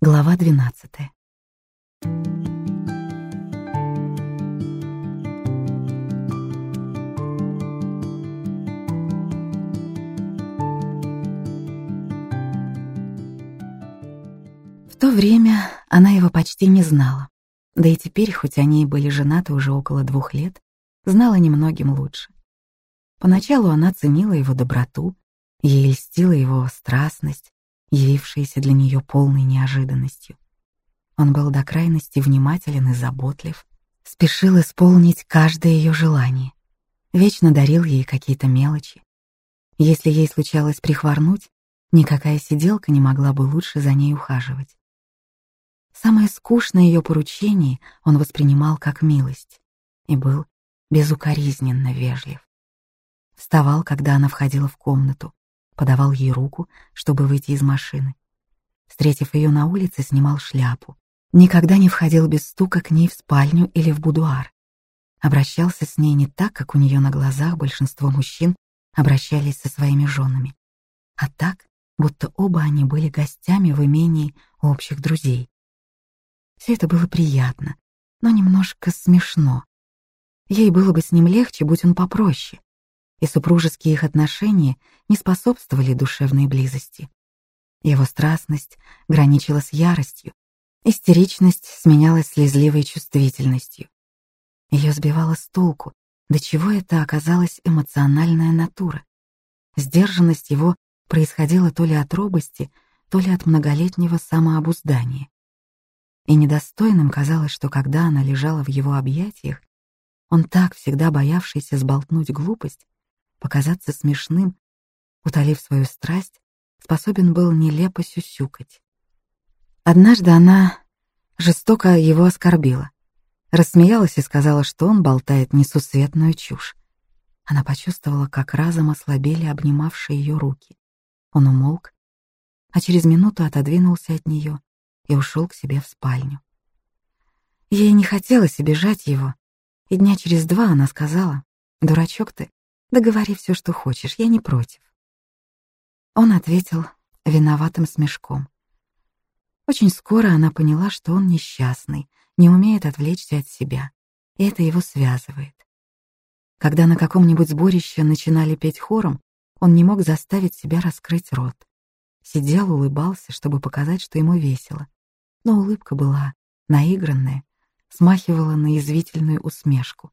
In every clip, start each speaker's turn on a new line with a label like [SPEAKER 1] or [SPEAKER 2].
[SPEAKER 1] Глава 12. В то время она его почти не знала. Да и теперь, хоть они и были женаты уже около двух лет, знала немногим лучше. Поначалу она ценила его доброту, ей льстила его страстность, явившаяся для нее полной неожиданностью. Он был до крайности внимателен и заботлив, спешил исполнить каждое ее желание, вечно дарил ей какие-то мелочи. Если ей случалось прихворнуть, никакая сиделка не могла бы лучше за ней ухаживать. Самое скучное ее поручение он воспринимал как милость и был безукоризненно вежлив. Вставал, когда она входила в комнату, подавал ей руку, чтобы выйти из машины. Встретив ее на улице, снимал шляпу. Никогда не входил без стука к ней в спальню или в будуар. Обращался с ней не так, как у нее на глазах большинство мужчин обращались со своими женами, а так, будто оба они были гостями в имении общих друзей. Все это было приятно, но немножко смешно. Ей было бы с ним легче, будь он попроще, и супружеские их отношения не способствовали душевной близости. Его страстность граничила с яростью, истеричность сменялась слезливой чувствительностью. Ее сбивало с толку, до чего это оказалась эмоциональная натура. Сдержанность его происходила то ли от робости, то ли от многолетнего самообуздания и недостойным казалось, что когда она лежала в его объятиях, он так всегда боявшийся сболтнуть глупость, показаться смешным, утолив свою страсть, способен был нелепо сюсюкать. Однажды она жестоко его оскорбила, рассмеялась и сказала, что он болтает несусветную чушь. Она почувствовала, как разом ослабели обнимавшие ее руки. Он умолк, а через минуту отодвинулся от нее и ушел к себе в спальню. Ей не хотелось обижать его, и дня через два она сказала, «Дурачок ты, да говори все, что хочешь, я не против». Он ответил виноватым смешком. Очень скоро она поняла, что он несчастный, не умеет отвлечься от себя, и это его связывает. Когда на каком-нибудь сборище начинали петь хором, он не мог заставить себя раскрыть рот. Сидел, улыбался, чтобы показать, что ему весело но улыбка была наигранная, смахивала на язвительную усмешку.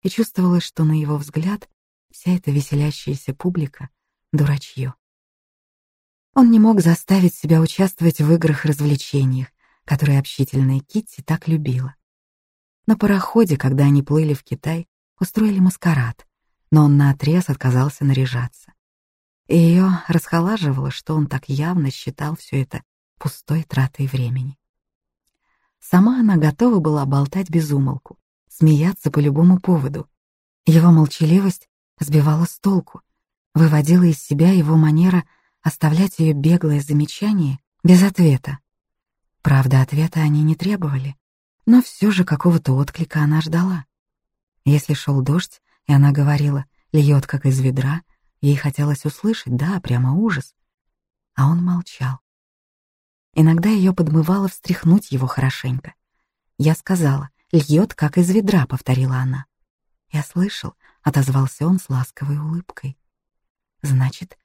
[SPEAKER 1] И чувствовалось, что на его взгляд вся эта веселящаяся публика — дурачье. Он не мог заставить себя участвовать в играх-развлечениях, которые общительная Китти так любила. На пароходе, когда они плыли в Китай, устроили маскарад, но он наотрез отказался наряжаться. И ее расхолаживало, что он так явно считал все это пустой тратой времени. Сама она готова была болтать без умолку, смеяться по любому поводу. Его молчаливость сбивала с толку, выводила из себя его манера оставлять ее беглое замечание без ответа. Правда, ответа они не требовали, но все же какого-то отклика она ждала. Если шел дождь, и она говорила «льет, как из ведра», ей хотелось услышать, да, прямо ужас. А он молчал. Иногда ее подмывало встряхнуть его хорошенько. Я сказала, льет, как из ведра, повторила она. Я слышал, отозвался он с ласковой улыбкой. Значит,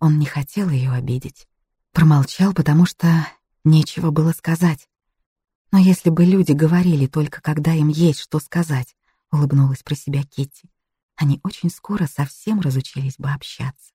[SPEAKER 1] он не хотел ее обидеть. Промолчал, потому что нечего было сказать. Но если бы люди говорили только когда им есть что сказать, улыбнулась про себя Китти, они очень скоро совсем разучились бы общаться.